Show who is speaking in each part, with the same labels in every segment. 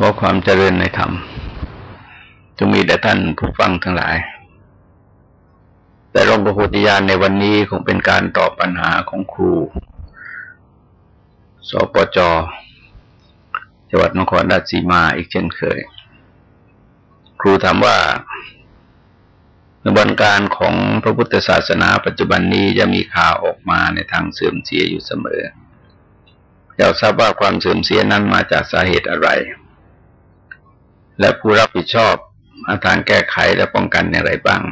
Speaker 1: ขอความเจริญในธรรมจงมีแด่ท่านผู้ฟังทั้งหลาย แต่รองประโพธิญาณในวันนี้คงเป็นการตอบปัญหาของครู สปจจังหวัดนครราชสีมาอีกเช่นเคย ครูถามว่าในวันการของพระพุทธศาสนาปัจจุบันนี้จะมีข่าวออกมาในทางเสื่อมเสียอยู่เสมออยากทราบว่าความเสื่อมเสียนั้นมาจากสาเหตุอะไร และผู้รับผิดชอบอาทางแก้ไขและป้องกันอย่างไรบ้าง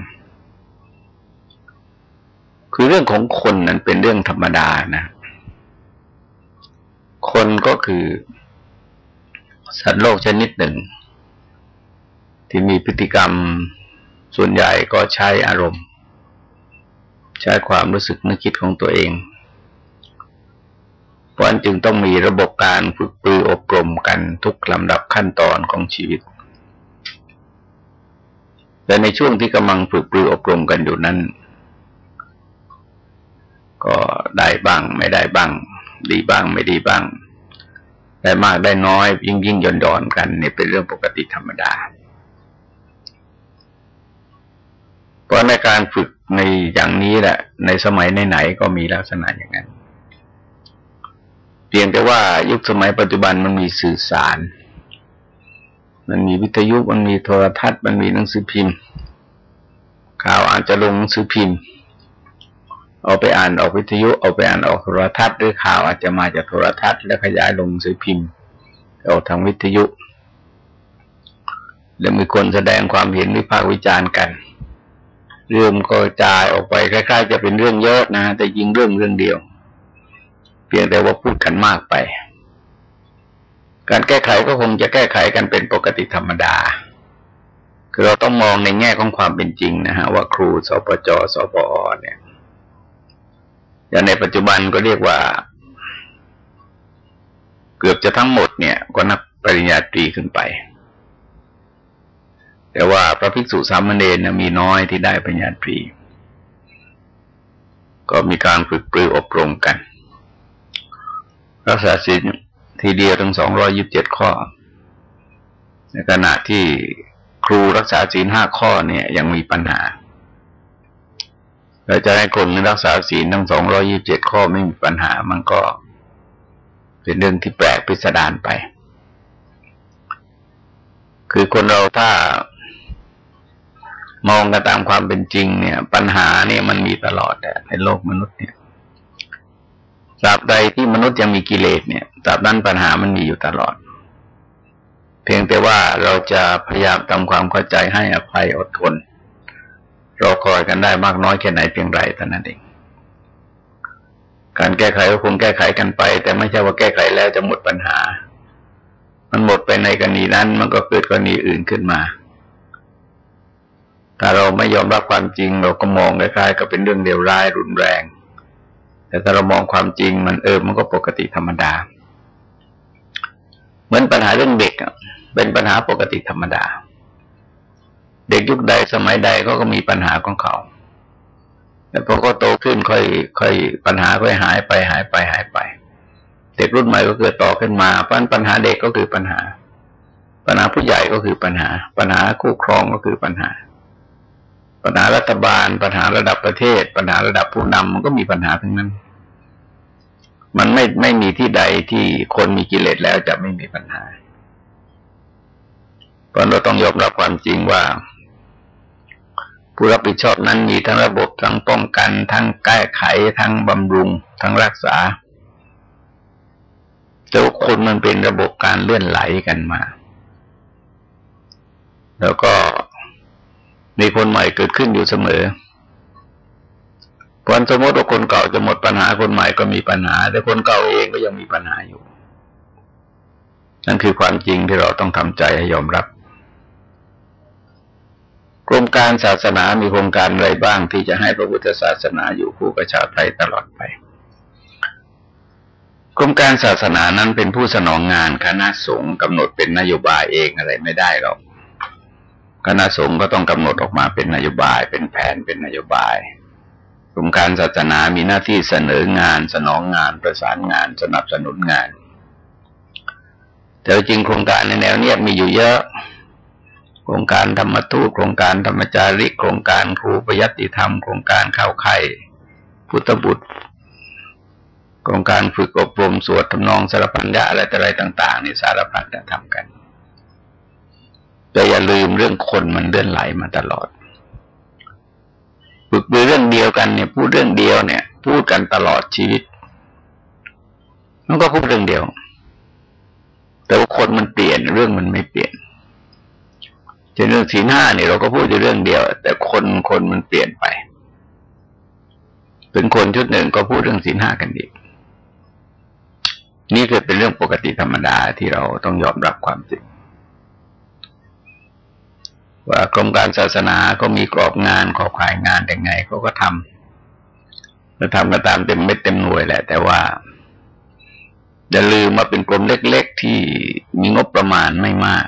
Speaker 1: คือเรื่องของคนนั้นเป็นเรื่องธรรมดานะ คนก็คือสัตว์โลกชนิดหนึ่ง ที่มีพฤติกรรมส่วนใหญ่ก็ใช้อารมณ์ ใช้ความรู้สึกนึกคิดของตัวเองเพราะนั้นจึงต้องมีระบบการฝึกปรืออบรมกันทุกลำดับขั้นตอนของชีวิต และในช่วงที่กำลังฝึกปรืออบรมกันอยู่นั้น ก็ได้บ้างไม่ได้บ้าง ดีบ้างไม่ดีบ้าง ได้มากได้น้อยยิ่งยิ่งย่อนย่อนกันนี่เป็นเรื่องปกติธรรมดา เพราะในการฝึกในอย่างนี้แหละ ในสมัยไหนๆก็มีลักษณะอย่างนั้น เพียงแต่ว่ายุคสมัยปัจจุบันมันมีสื่อสาร มันมีวิทยุมันมีโทรทัศน์ มันมีหนังสือพิมพ์ ข่าวอาจจะลงหนังสือพิมพ์ เอาไปอ่านออกวิทยุเอาไปอ่านออกโทรทัศน์หรือข่าวอาจจะมาจากโทรทัศน์ แล้วขยายลงหนังสือพิมพ์ออกทางวิทยุ แล้วมีคนแสดงความเห็นวิพากษ์วิจารณ์กัน เรื่องก็จายออกไปคล้ายๆ จะเป็นเรื่องเยอะนะ แต่ยิงเรื่องเรื่องเดียว เพียงแต่ว่าพูดกันมากไป การแก้ไขก็คงจะแก้ไขกันเป็นปกติธรรมดา คือเราต้องมองในแง่ของความเป็นจริงนะฮะว่าครูสปจสปอเนี่ยอย่างในปัจจุบันก็เรียกว่า เกือบจะทั้งหมดเนี่ย ก็นับปริญญาตรีขึ้นไป แต่ว่าพระภิกษุสามเณรมีน้อยที่ได้ปริญญาตรี ก็มีการฝึกปรืออบรมกันรักษาศีล ทีเดียวทั้งสองรอยิบเจ็ดข้อ ในขณะที่ครูรักษาศีลห้าข้อเนี่ยยังมีปัญหาเราจะให้คนรักษาศีลทั้งสองรอยิบเจ็ดข้อไม่มีปัญหา มันก็เป็นเรื่องที่แปลกพิสดารไป คือคนเราถ้ามองกันตามความเป็นจริงเนี่ย ปัญหาเนี่ยมันมีตลอดในโลกมนุษย์เนี่ยตราบใดที่มนุษย์ยังมีกิเลสเนี่ย ตราบนั้นปัญหามันมีอยู่ตลอด เพียงแต่ว่าเราจะพยายามทำความเข้าใจให้อภัยอดทนรอคอยกันได้มากน้อยแค่ไหนเพียงไรเท่นั้นเอง การแก้ไขก็คงแก้ไขกันไป แต่ไม่ใช่ว่าแก้ไขแล้วจะหมดปัญหา มันหมดไปในกรณีนั้น มันก็เกิดกรณีอื่นขึ้นมา ถ้าเราไม่ยอมรับความจริง เราก็มองคล้ายๆกับเป็นเรื่องเดียวร้ายรุนแรง แต่ถ้าเรามองความจริงมันเออมันก็ปกติธรรมดา มือนปัญหาเรื่องเด็กเป็นปัญหาปกติธรรมดา เด็กยุคใดสมัยใดก็ก็มีปัญหาของเขาแต่พอก็โตขึ้นค่อยค่อยปัญหาค่อยหายไปหายไปหายไป เด็กรุ่นใหม่ก็เกิดต่อขึ้นมาเพราะปัญหาเด็กก็คือปัญหา ปัญหาผู้ใหญ่ก็คือปัญหา ปัญหาคู่ครองก็คือปัญหา ปัญหารัฐบาล ปัญหาระดับประเทศ ปัญหาระดับผู้นำมันก็มีปัญหาทั้งนั้น มันไม่ไม่มีที่ใดที่คนมีกิเลสแล้วจะไม่มีปัญหาเพราะเราต้องยอมรับความจริงว่า ผู้รับผิดชอบนั้นมีทั้งระบบทั้งป้องกัน ทั้งแก้ไขทั้งบำรุง ทั้งรักษาแต่ว่าคนมันเป็นระบบการเลื่อนไหลกันมา แล้วก็มีคนใหม่เกิดขึ้นอยู่เสมอ พอสมมติว่าคนเก่าจะหมดปัญหาคนใหม่ก็มีปัญหา แต่คนเก่าเองก็ยังมีปัญหาอยู่ นั่นคือความจริงที่เราต้องทำใจให้ยอมรับโครงการศาสนามีโครงการอะไรบ้างที่จะให้พระพุทธศาสนาอยู่คู่กับชาวไทยตลอดไป กรมการศาสนานั้นเป็นผู้สนองงานคณะสงฆ์กำหนดเป็นนโยบายเองอะไรไม่ได้หรอกคณะสงฆ์ก็ต้องกำหนดออกมาเป็นนโยบาย เป็นแผนเป็นนโยบาย กรมการศาสนามีหน้าที่เสนองาน สนองงาน ประสานงาน สนับสนุนงาน แต่จริงโครงการในแนวเนี้ยมีอยู่เยอะ โครงการธรรมทูตโครงการธรรมจาริก โครงการครูประยัติธรรม โครงการเข้าไข่พุทธบุตร โครงการฝึกอบรมสวดทำนองสารพันยะอะไรต่อะไรต่างๆนี่สารพัดจะทำกันแต่อย่าลืมเรื่องคนมันเลื่อนไหลมาตลอด ฝึกเรื่องเดียวกันเนี่ย พูดเรื่องเดียวเนี่ย พูดกันตลอดชีวิต มันก็พูดเรื่องเดียว แต่ว่าคนมันเปลี่ยนเรื่องมันไม่เปลี่ยนเช่นเรื่องสีหน้าเนี่ยเราก็พูดอยู่เรื่องเดียว แต่คนคนมันเปลี่ยนไปเป็นคนชุดหนึ่งก็พูดเรื่องสีหน้ากันอีกนี่คือเป็นเรื่องปกติธรรมดาที่เราต้องยอมรับความจริง ว่ากรมการศาสนาก็มีกรอบงานขอบขายงานยังไงเขาก็ทำจะทำกันตามเต็มเม็ดเต็มหน่วยแหละ แต่ว่าอย่าลืมมาเป็นกรมเล็ก ๆ ที่มีงบประมาณไม่มาก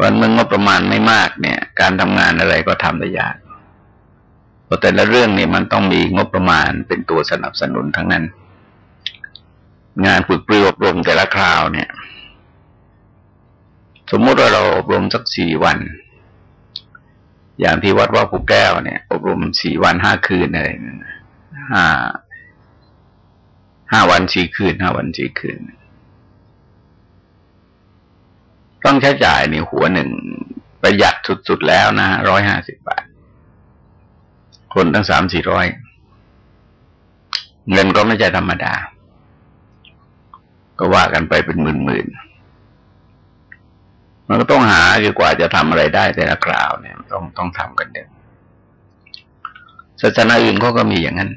Speaker 1: วันเมื่องบประมาณไม่มากเนี่ย การทำงานอะไรก็ทำได้ยากเพราะแต่ละเรื่องนี่มันต้องมีงบประมาณเป็นตัวสนับสนุนทั้งนั้น งานฝึกปรืออบรมแต่ละคราวเนี่ย สมมติว่าเราอบรมสักสี่วัน อย่างที่วัดว่าภูแก้วเนี่ย อบรมสี่วันห้าคืนอะไรห้าห้าวันสี่คืนห้าวันสี่คืน ต้องใช้จ่ายนี่หัวหนึ่งประหยัดสุดๆแล้วนะร้อยห้าสิบบาท คนตั้งสามสี่ร้อยเงินก็ไม่ใช่ธรรมดา ก็ว่ากันไปเป็นหมื่นๆ มันก็ต้องหาคือกว่าจะทำอะไรได้แต่ละคราวเนี่ย ต้องต้องทำกันเด็ดศาสนาอื่นเขาก็มีอย่างนั้น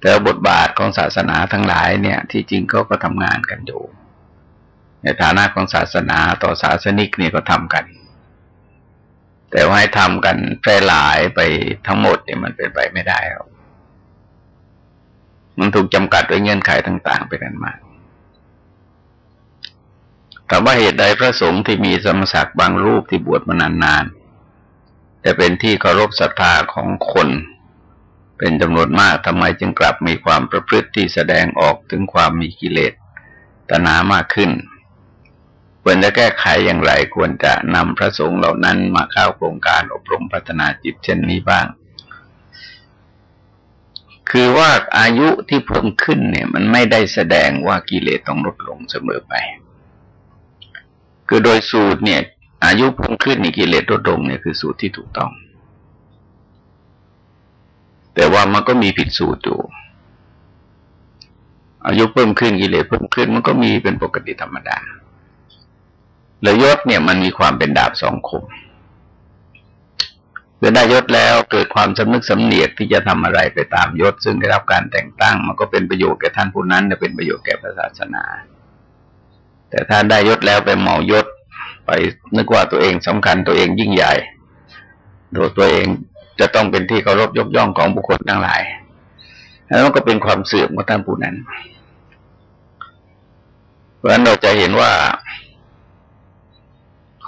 Speaker 1: แต่บทบาทของศาสนาทั้งหลายเนี่ย ที่จริงเขาก็ทำงานกันอยู่ ในฐานะของศาสนาต่อศาสนิกเนี่ยก็ทำกัน แต่ว่าให้ทำกันแพร่หลายไปทั้งหมดเนี่ยมันเป็นไปไม่ได้หรอกมันถูกจำกัดด้วยเงื่อนไขต่าง ๆ ไปกันมาก แต่ว่าเหตุใดพระสงฆ์ที่มีสมศักดิ์บางรูปที่บวชมานานๆจะเป็นที่เคารพศรัทธาของคน เป็นจำนวนมากทำไมจึงกลับมีความประพฤติที่แสดงออกถึงความมีกิเลสตนามากขึ้นควรจะแก้ไขอย่างไรควรจะนำพระสงฆ์เหล่านั้นมาเข้าโครงการอบรมพัฒนาจิตเช่นนี้บ้าง คือว่าอายุที่เพิ่มขึ้นเนี่ย มันไม่ได้แสดงว่ากิเลสต้องลดลงเสมอไป คือโดยสูตรเนี่ย อายุเพิ่มขึ้นนี่กิเลสลดลงเนี่ยคือสูตรที่ถูกต้อง แต่ว่ามันก็มีผิดสูตรอยู่อายุเพิ่มขึ้นกิเลสเพิ่มขึ้นมันก็มีเป็นปกติธรรมดาแล้วยศเนี่ยมันมีความเป็นดาบสองคมเมื่อได้ยศแล้วเกิดความสำนึกสำเนียกที่จะทำอะไรไปตามยศ ซึ่งได้รับการแต่งตั้ง มันก็เป็นประโยชน์แก่ท่านผู้นั้นและเป็นประโยชน์แก่ศาสนา แต่ถ้าได้ยศแล้วไปเหมายศ ไปนึกว่าตัวเองสำคัญตัวเองยิ่งใหญ่โดยตัวเองจะต้องเป็นที่เคารพยกย่องของบุคคลทั้งหลาย แล้วก็เป็นความเสื่อมของท่านผู้นั้น เพราะฉะนั้นเราจะเห็นว่า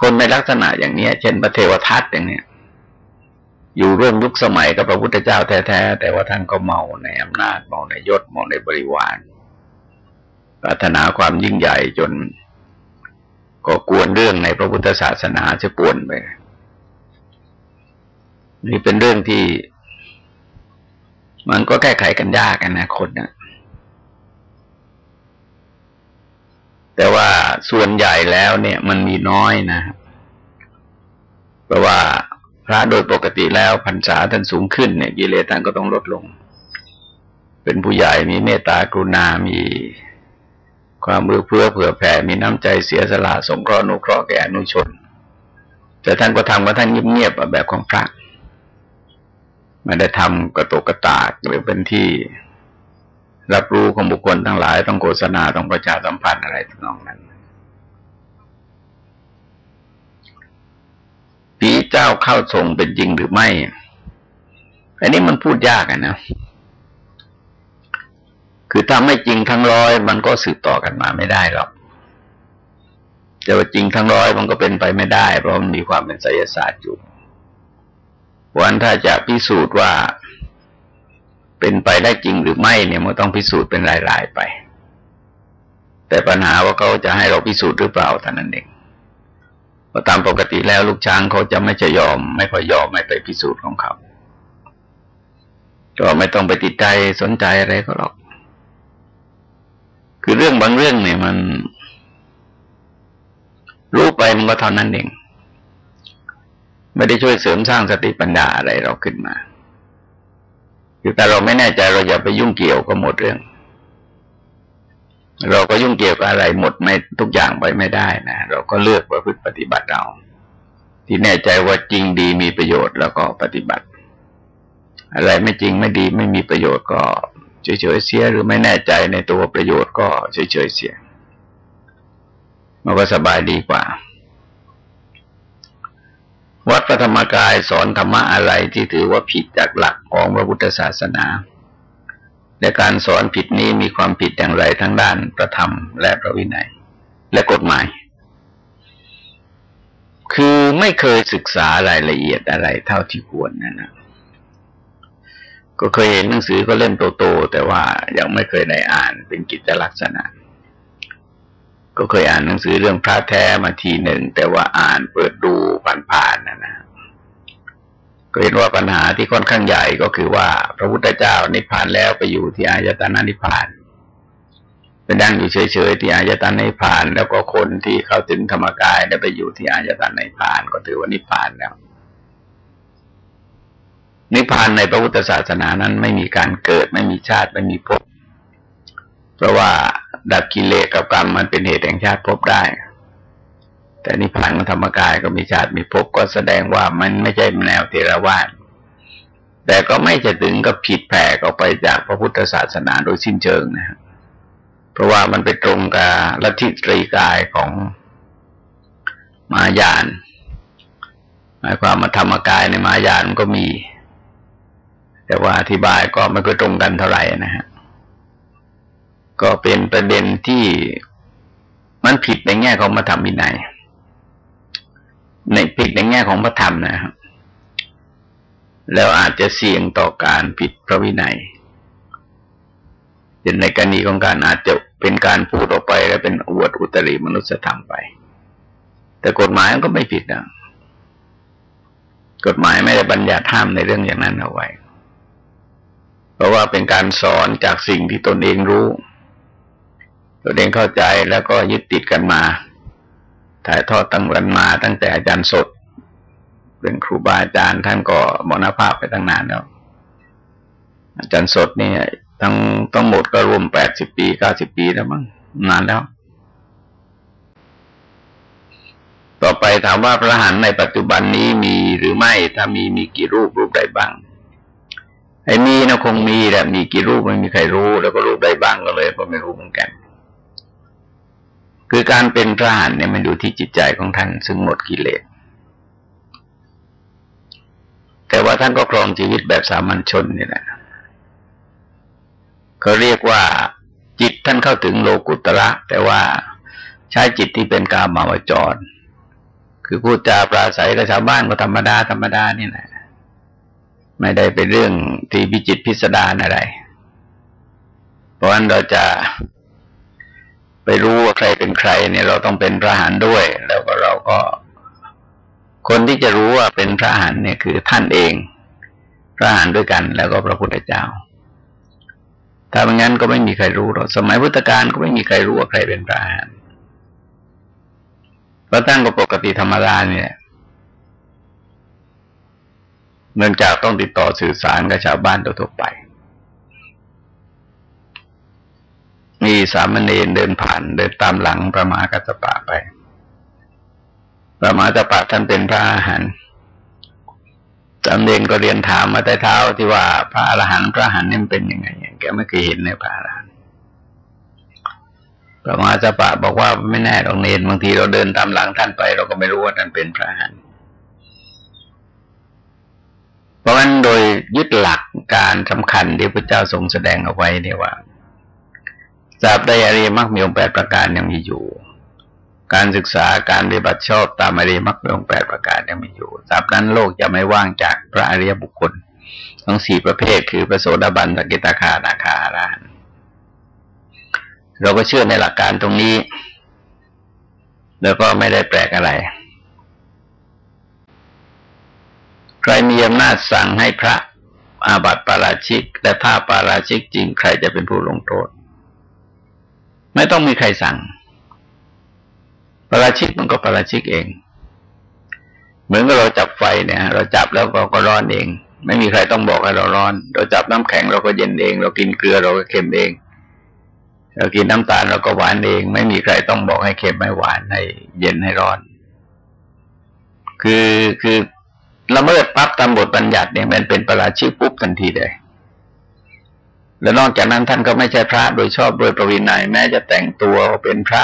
Speaker 1: คนในลักษณะอย่างนี้เช่นพระเทวทัตอย่างเนี้ยอยู่ร่วมยุคสมัยกับพระพุทธเจ้าแท้ๆแต่ว่าท่านก็เมาในอำนาจเมาในยศเมาในบริวาร ปรารถนาความยิ่งใหญ่จนก็กวนเรื่องในพระพุทธศาสนาจะป่วนไป นี่เป็นเรื่องที่ มันก็แก้ไขกันยากกันนะคนนะแต่ว่าส่วนใหญ่แล้วเนี่ย มันมีน้อยนะ เพราะว่าพระโดยปกติแล้วพรรษาท่านสูงขึ้นเนี่ยกิเลสท่านก็ต้องลดลง เป็นผู้ใหญ่มีเมตตากรุณา มี ความมือเพื่อเผื่อแผ่มีน้ำใจเสียสละสงเคราะห์นุเคราะห์แก่อนุชน แต่ท่านก็ทำว่าท่านเงียบๆแบบของพระไม่ได้ทำกระตุกกระตากหรือเป็นที่รับรู้ของบุคคลทั้งหลายต้องโฆษณาต้องประชาสัมพันธ์อะไรทั้งนั้นผีเจ้าเข้าทรงเป็นจริงหรือไม่ อันนี้มันพูดยากนะ คือถ้าไม่จริงทั้งร้อยมันก็สืบต่อกันมาไม่ได้หรอกจะว่าจริงทั้งร้อยมันก็เป็นไปไม่ได้ เพราะมันมีความเป็นไสยศาสตร์อยู่วันถ้าจะพิสูจน์ว่า เป็นไปได้จริงหรือไม่เนี่ยมันต้องพิสูจน์เป็นรายๆไป แต่ปัญหาว่าเขาจะให้เราพิสูจน์หรือเปล่าท่านั้นเองเพราะตามปกติแล้วลูกช้างเขาจะไม่จะยอม ไม่ค่อยยอมไม่ไปพิสูจน์ของเขาก็ไม่ต้องไปติดใจสนใจอะไรก็หรอก คือเรื่องบางเรื่องเนี่ยมัน รู้ไปมันก็เท่านั้นเอง ไม่ได้ช่วยเสริมสร้างสติปัญญาอะไรเราขึ้นมา คือแต่เราไม่แน่ใจเราอย่าไปยุ่งเกี่ยวกับหมดเรื่อง เราก็ยุ่งเกี่ยวกับอะไรหมดไม่ทุกอย่างไปไม่ได้นะเราก็เลือกประพฤติปฏิบัติเราที่แน่ใจว่าจริงดีมีประโยชน์แล้วก็ปฏิบัติ อะไรไม่จริงไม่ดีไม่มีประโยชน์ก็ เฉยๆเสียหรือไม่แน่ใจในตัวประโยชน์ก็เฉยๆเสีย มันก็สบายดีกว่า วัดพระธรรมกายสอนธรรมะอะไรที่ถือว่าผิดจากหลักของพระพุทธศาสนาและการสอนผิดนี้มีความผิดอย่างไรทั้งด้านประธรรมและพระวินัย และกฎหมาย คือไม่เคยศึกษารายละเอียดอะไรเท่าที่ควรนะนะ ก็เคยเห็นหนังสือก็เล่มโตๆแต่ว่ายังไม่เคยได้อ่านเป็นกิจลักษณะ ก็เคยอ่านหนังสือเรื่องพระแท้มาทีหนึ่ง แต่ว่าอ่านเปิดดูผ่านๆนะนะก็เห็นว่าปัญหาที่ค่อนข้างใหญ่ก็คือว่า พระพุทธเจ้านิพพานแล้วไปอยู่ที่อายตนะนิพพานไปดังอยู่เฉยๆที่อายตนะนิพพาน แล้วก็คนที่เข้าถึงธรรมกายได้ไปอยู่ที่อายตนะนิพพาน ก็ถือว่านิพพานแล้ว นิพพานในพระพุทธศาสนานั้นไม่มีการเกิด ไม่มีชาติไม่มีภพเพราะว่าดับกิเลสกับกรรมมันเป็นเหตุแห่งชาติภพได้ แต่นิพพานของธรรมกายก็มีชาติมีภพก็แสดงว่ามันไม่ใช่แนวเทรวาสแต่ก็ไม่จะถึงกับผิดแผกออกไปจากพระพุทธศาสนาโดยสิ้นเชิงนะครับเพราะว่ามันไปตรงกับลัทธิตรีกายของมายาน หมายความมาธรรมกายในมายานก็มี แต่ว่าอธิบายก็ไม่ค่อยตรงกันเท่าไหร่นะฮะก็เป็นประเด็นที่มันผิดในแง่ของพระธรรมวินัยในผิดในแง่ของพระธรรมนะครับ แล้วอาจจะเสี่ยงต่อการผิดพระวินัยเป็นในกรณีของการอาจจะเป็นการพูดออกไป แล้วเป็นอวดอุตริมนุษยธรรมไป แต่กฎหมายก็ไม่ผิดนะกฎหมายไม่ได้บัญญัติห้ามในเรื่องอย่างนั้นเอาไว้ เพราะว่าเป็นการสอนจากสิ่งที่ตนเองรู้ตนเองเข้าใจแล้วก็ยึดติดกันมา ถ่ายทอดตั้งกันมา ตั้งแต่อาจารย์สด เป็นครูบาอาจารย์ท่านก็มรณภาพไปตั้งนานแล้ว อาจารย์สดนี่ทั้งทั้งหมดก็รวมแปดสิบปีเก้าสิบปีแล้วมั้งนานแล้ว ต่อไปถามว่าพระหันในปัจจุบันนี้มีหรือไม่ถ้ามีมีกี่รูปรูปใดบ้าง ไอ้มีนะคงมีแหละมีกี่รูปไม่มีใครรู้ แล้วก็รูปใดบ้างก็เลยก็ไม่รู้เหมือนกัน คือการเป็นพระหันเนี่ยมันอยู่ที่จิตใจของท่านซึ่งหมดกิเลสแต่ว่าท่านก็ครองชีวิตแบบสามัญชนนี่แหละเขาเรียกว่าจิตท่านเข้าถึงโลกุตระ แต่ว่าใช้จิตที่เป็นกามาวจร คือพูดจาปราศัยกับชาวบ้านก็ธรรมดาธรรมดานี่แหละ ไม่ได้เป็นเรื่องที่พิจิตพิสดารอะไร เพราะฉะนั้นเราจะไปรู้ว่าใครเป็นใครเนี่ยเราต้องเป็นพระหานด้วย แล้วก็เราก็ คนที่จะรู้ว่าเป็นพระหานเนี่ยคือท่านเอง พระหานด้วยกัน แล้วก็พระพุทธเจ้า ถ้าไม่งั้นก็ไม่มีใครรู้หรอกสมัยพุทธกาลก็ไม่มีใครรู้ว่าใครเป็นพระหานเพราะตั้งก็ปกติธรรมดาเนี่ย เนื่องจากต้องติดต่อสื่อสารกับชาวบ้านทั่วไป มีสามเณรเดินผ่านเดินตามหลังพระมหากัสปะไป พระมหากัสปะท่านเป็นพระอาหารสามเณรก็เรียนถามมาแต่เท้าที่ว่าพระอรหันต์พระอรหันต์นี่เป็นยังไงแกไม่เคยเห็นในพระอรหันต์พระมหากัสปะบอกว่าไม่แน่หรอกเนรบางทีเราเดินตามหลังท่านไป เราก็ไม่รู้ว่าท่านเป็นพระอรหันต์ เพราะฉะนั้นโดยยึดหลักการสำคัญที่พระเจ้าทรงแสดงเอาไว้เนี่ยว่าสาบใดอริยมรรคมีองค์แปดประการยังมีอยู่ การศึกษาการปฏิบัติชอบตามอริยมรรคมีองค์แปดประการยังมีอยู่สาบนั้นโลกจะไม่ว่างจากพระอริยบุคคล ทั้งสี่ประเภทคือพระโสดาบันสกิตาคานาคาอรหันเราก็เชื่อในหลักการตรงนี้ แล้วก็ไม่ได้แปลกอะไร ใครมีอำนาจสั่งให้พระอาบัติปาราชิก และถ้าปาราชิกจริงใครจะเป็นผู้ลงโทษ ไม่ต้องมีใครสั่งปาราชิกมันก็ปาราชิกเอง เหมือนกับเราจับไฟเนี่ย เราจับแล้วเราก็ร้อนเอง ไม่มีใครต้องบอกให้เราร้อน เราจับน้ำแข็งเราก็เย็นเอง เรากินเกลือเราก็เค็มเอง เรากินน้ำตาลเราก็หวานเอง ไม่มีใครต้องบอกให้เค็มไม่หวานให้เย็นให้ร้อน คือคือ ละเมิดปั๊บตามบทบัญญัติเนี่ยมันเป็นประราชิกปุ๊บทันทีเลยแล้วนอกจากนั้นท่านก็ไม่ใช่พระโดยชอบโดยประวินัยแม้จะแต่งตัวเป็นพระ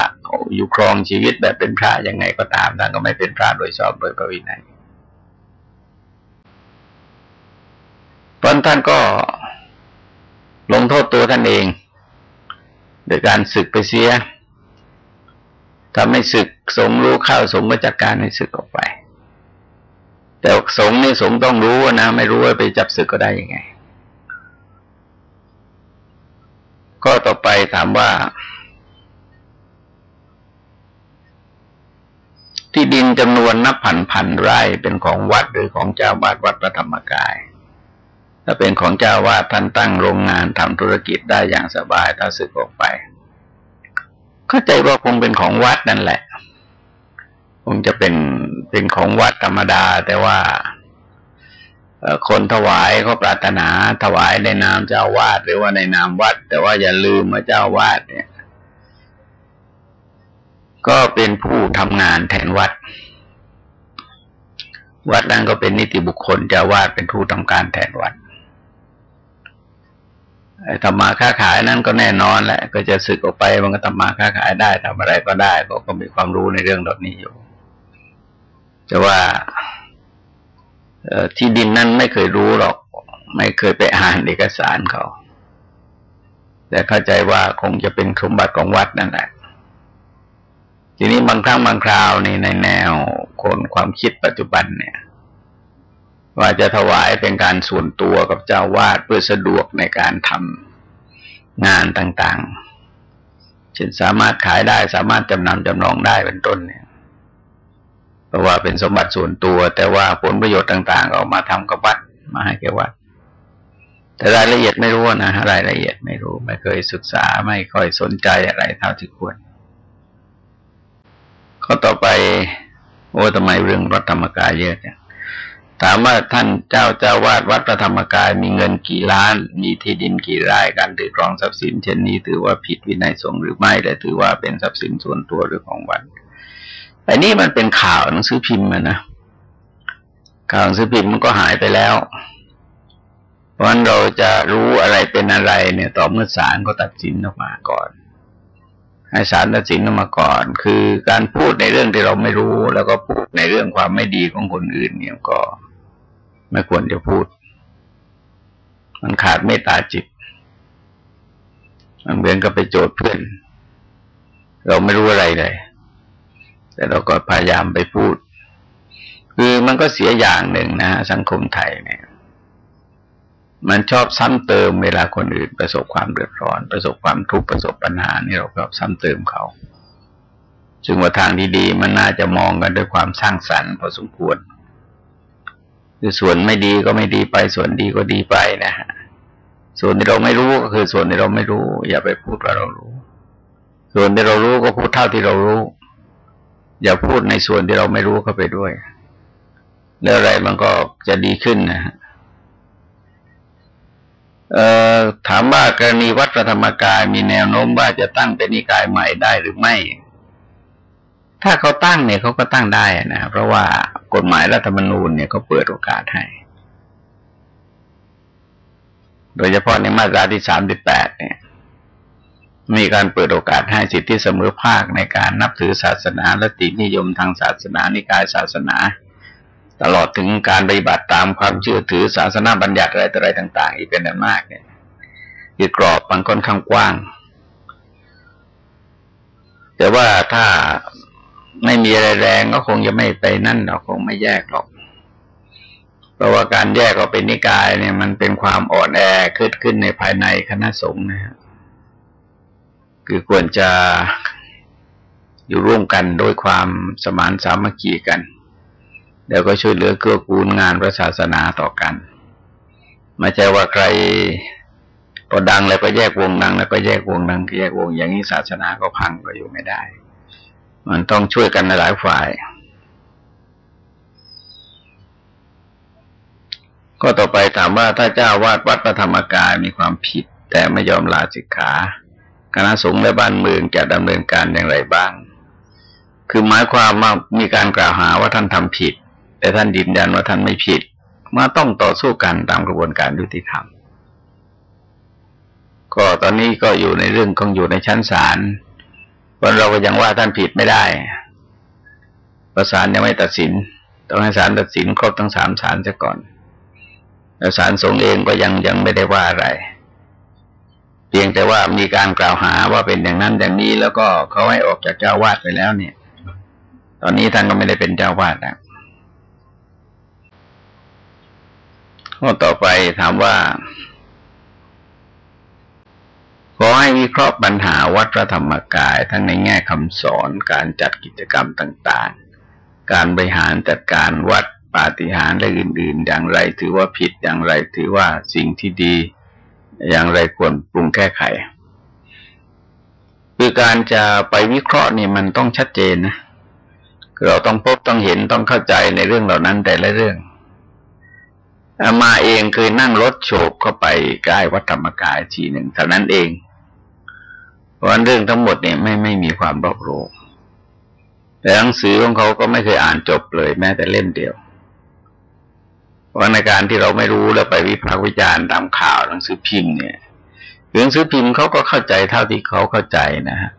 Speaker 1: อยู่ครองชีวิตแบบเป็นพระยังไงก็ตามท่านก็ไม่เป็นพระโดยชอบโดยประวินัยเพราะท่านก็ลงโทษตัวท่านเอง โดยการศึกไปเสียทำให้ศึกสงรู้เข้าสงก็จัดการให้ศึกออกไป แต่สงนี่สงต้องรู้นะ ไม่รู้ว่าไปจับศึกก็ได้ยังไง ก็ต่อไปถามว่า ที่ดินจำนวนนับพันพันไร่เป็นของวัดหรือของเจ้าวาดวัดพระธรรมกาย ถ้าเป็นของเจ้าวาดท่านตั้งโรงงานทำธุรกิจได้อย่างสบายถ้าสึกออกไป เข้าใจว่าคงเป็นของวัดนั่นแหละ คงจะเป็น เป็นของวัดธรรมดา แต่ว่าคนถวายเขาปรารถนาถวายในนามเจ้าวาดหรือว่าในนามวัด แต่ว่าอย่าลืมว่าเจ้าวาดเนี่ย ก็เป็นผู้ทำงานแทนวัด วัดนั้นก็เป็นนิติบุคคลเจ้าวาดเป็นผู้ทำการแทนวัดทำมาค้าขายนั่นก็แน่นอนแหละ ก็จะสึกออกไปมันก็ทำมาค้าขายได้ทำอะไรก็ได้ก็ก็มีความรู้ในเรื่องดอกนี้อยู่ แต่ว่าที่ดินนั่นไม่เคยรู้หรอก ไม่เคยไปอ่านเอกสารเขา แต่เข้าใจว่าคงจะเป็นสมบัติของวัดนั่นแหละทีนี้บางครั้งบางคราวในในแนวคนความคิดปัจจุบันเนี่ย ว่าจะถวายเป็นการส่วนตัวกับเจ้าวาดเพื่อสะดวกในการทำงานต่างๆเช่นสามารถขายได้สามารถจำนำจำนองได้เป็นต้นเนี่ย เพราะว่าเป็นสมบัติส่วนตัว แต่ว่าผลประโยชน์ต่าง ๆ เอามาทำกับวัดมาให้แก่วัด แต่รายละเอียดไม่รู้นะรายละเอียดไม่รู้ ไม่เคยศึกษาไม่ค่อยสนใจอะไรเท่าที่ควรข้อต่อไปโอ้ทำไมเรื่องรัฐธรรมกายเยอะเนี่ยถามว่าท่านเจ้าเจ้าวาดวัดพระธรรมกายมีเงินกี่ล้าน มีที่ดินกี่ไร่การถือครองทรัพย์สินเช่นนี้ถือว่าผิดวินัยสงฆ์หรือไม่แต่ถือว่าเป็นทรัพย์สินส่วนตัวหรือของวัด แต่นี่มันเป็นข่าวหนังสือพิมพ์นะข่าวหนังสือพิมพ์มันก็หายไปแล้ว เพราะฉะนั้นเราจะรู้อะไรเป็นอะไรเนี่ย ต่อเมื่อศาลก็ตัดสินออกมาก่อน ให้ศาลตัดสินออกมาก่อน คือการพูดในเรื่องที่เราไม่รู้ แล้วก็พูดในเรื่องความไม่ดีของคนอื่น เนี่ยก็ไม่ควรจะพูด มันขาดเมตตาจิต มันเหมือนกับไปโจทย์เพื่อน เราไม่รู้อะไรเลย แต่เราก็พยายามไปพูด คือมันก็เสียอย่างหนึ่งนะฮะสังคมไทยเนี่ย มันชอบซ้ำเติมเวลาคนอื่นประสบความเดือดร้อน ประสบความทุกข์ประสบปัญหานี่เราก็ซ้ำเติมเขาซึ่งว่าทางดีๆมันน่าจะมองกันด้วยความสร้างสรรค์พอสมควร คือส่วนไม่ดีก็ไม่ดีไป ส่วนดีก็ดีไปนะฮะส่วนที่เราไม่รู้ก็คือส่วนที่เราไม่รู้ อย่าไปพูดว่าเรารู้ ส่วนที่เรารู้ก็พูดเท่าที่เรารู้ อย่าพูดในส่วนที่เราไม่รู้เข้าไปด้วย แล้วอะไรมันก็จะดีขึ้นนะฮะถามว่ากรณีวัดพระธรรมกายมีแนวโน้มว่าจะตั้งเป็นนิกายใหม่ได้หรือไม่ ถ้าเขาตั้งเนี่ยเขาก็ตั้งได้นะเพราะว่ากฎหมายรัฐธรรมนูญเนี่ยเขาเปิดโอกาสให้ โดยเฉพาะในมาตราที่สามสิบแปดเนี่ย มีการเปิดโอกาสให้สิทธิเสมอภาคในการนับถือศาสนาและตินิยมทางศาสนานิกายศาสนา ตลอดถึงการปฏิบัติตามความเชื่อถือศาสนาบัญญัติอะไรต่ออะไรต่าง ๆ อีกเป็นอันมากเนี่ยคือกรอบมันค่อนข้างกว้าง แต่ว่าถ้าไม่มีอะไรแรงก็คงจะไม่ไปนั่นเราคงไม่แยกหรอก เพราะว่าการแยกออกเป็นนิกายเนี่ย มันเป็นความอ่อนแอขึ้นขึ้นในภายในคณะสงฆ์นะครับ คือควรจะอยู่ร่วมกันโดยความสมานสามัคคีกันเดี๋ยวก็ช่วยเหลือเกื้อกูลงานพระศาสนาต่อกัน ไม่ใช่ว่าใครพอดังแล้วก็แยกวงดังแล้วก็แยกวงดังแยกวง อย่างนี้ศาสนาก็พังก็อยู่ไม่ได้ มันต้องช่วยกันในหลายฝ่าย ก็ต่อไปถามว่าถ้าเจ้าวาดวัดประธรรมกายมีความผิด แต่ไม่ยอมลาสิกขา คณะสงฆ์และบ้านเมืองจะดำเนินการอย่างไรบ้าง คือหมายความว่ามีการกล่าวหาว่าท่านทำผิด แต่ท่านยืนยันว่าท่านไม่ผิด มาต้องต่อสู้กันตามกระบวนการยุติธรรม ก็ตอนนี้ก็อยู่ในเรื่องของอยู่ในชั้นศาลวันเราก็ยังว่าท่านผิดไม่ได้ประสานยังไม่ตัดสิน ต้องให้ศาลตัดสินครบทั้งสามศาลซะก่อนแล้วศาลทรงเองก็ยังยังไม่ได้ว่าอะไร เพียงแต่ว่ามีการกล่าวหาว่าเป็นอย่างนั้นอย่างนี้แล้วก็เขาให้ออกจากเจ้าวาดไปแล้วเนี่ย ตอนนี้ท่านก็ไม่ได้เป็นเจ้าวาดแล้วข้อต่อไปถามว่า ขอให้วิเคราะห์ปัญหาวัดพระธรรมกาย ทั้งในแง่คำสอนการจัดกิจกรรมต่าง ๆ การบริหารจัดการวัดปาฏิหาริย์และอื่น ๆ อย่างไรถือว่าผิดอย่างไรถือว่าสิ่งที่ดี อย่างไรควรปรุงแก้ไข คือการจะไปวิเคราะห์นี่มันต้องชัดเจนนะเราต้องพบต้องเห็นต้องเข้าใจในเรื่องเหล่านั้นแต่ละเรื่องมาเองเคยนั่งรถโฉบเข้าไปใกล้วัดธรรมกายทีหนึ่งเท่านั้นเอง เพราะเรื่องทั้งหมดเนี่ยไม่ไม่มีความรอบรู้แต่หนังสือของเขาก็ไม่เคยอ่านจบเลยแม้แต่เล่มเดียว เพราในการที่เราไม่รู้แล้วไปวิพากษ์วิจารณ์ตามข่าวหนังสือพิมพ์เนี่ยหนังสือพิมพ์เขาก็เข้าใจเท่าที่เขาเข้าใจนะฮะ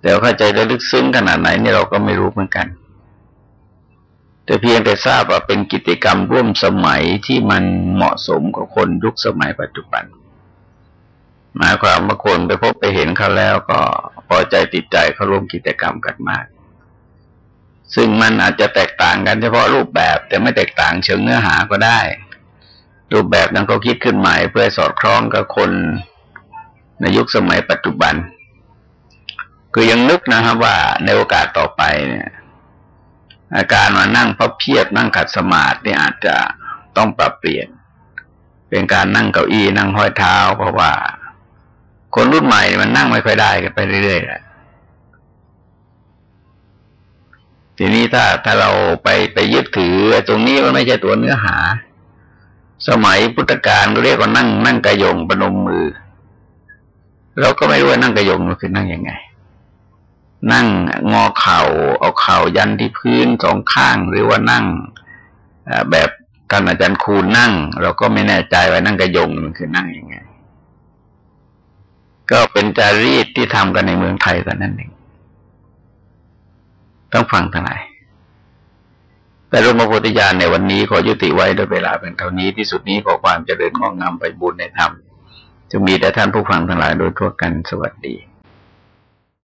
Speaker 1: แต่เข้าใจได้ลึกซึ้งขนาดไหนนี่เราก็ไม่รู้เหมือนกัน แต่เพียงแต่ทราบว่าเป็นกิจกรรมร่วมสมัยที่มันเหมาะสมกับคนยุคสมัยปัจจุบัน หมายความว่าคนไปพบไปเห็นเขาแล้วก็พอใจติดใจเขาร่วมกิจกรรมกันมาก ซึ่งมันอาจจะแตกต่างกันเฉพาะรูปแบบแต่ไม่แตกต่างเชิงเนื้อหาก็ได้ รูปแบบนั้นเขาคิดขึ้นใหม่ เพื่อสอดคล้องกับคนในยุคสมัยปัจจุบัน คือยังนึกนะครับว่าในโอกาสต่อไปเนี่ย อาการมานั่งพับเพียบนั่งขัดสมาธิเนี่ยอาจจะต้องปรับเปลี่ยน เป็นการนั่งเก้าอี้นั่งห้อยเท้า เพราะว่า คนรุ่นใหม่มันนั่งไม่ค่อยได้กันไปเรื่อยๆแหละ ทีนี้ถ้าถ้าเราไปไปยึดถือตรงนี้มันไม่ใช่ตัวเนื้อหา สมัยพุทธกาลเรียกว่านั่งนั่งกระยงประนมมือ เราก็ไม่รู้ว่านั่งกระยงมันคือนั่งยังไง นั่งงอเข่าเอาเข่ายันที่พื้นสองข้าง หรือว่านั่งแบบท่านอาจารย์คูนั่ง เราก็ไม่แน่ใจว่านั่งกระยงมันคือนั่งยังไง ก็เป็นจารีตที่ทำกันในเมืองไทยแต่นั้นเอง ต้องฟังทั้งหลายแต่รมโพธิญาณในวันนี้ขอยุติไว้ด้วยเวลาเป็นเท่านี้ที่สุดนี้ขอความเจริญงอกงามไปบุญในธรรมจะมีแต่ท่านผู้ฟังทั้งหลายโดยทั่วกันสวัสดี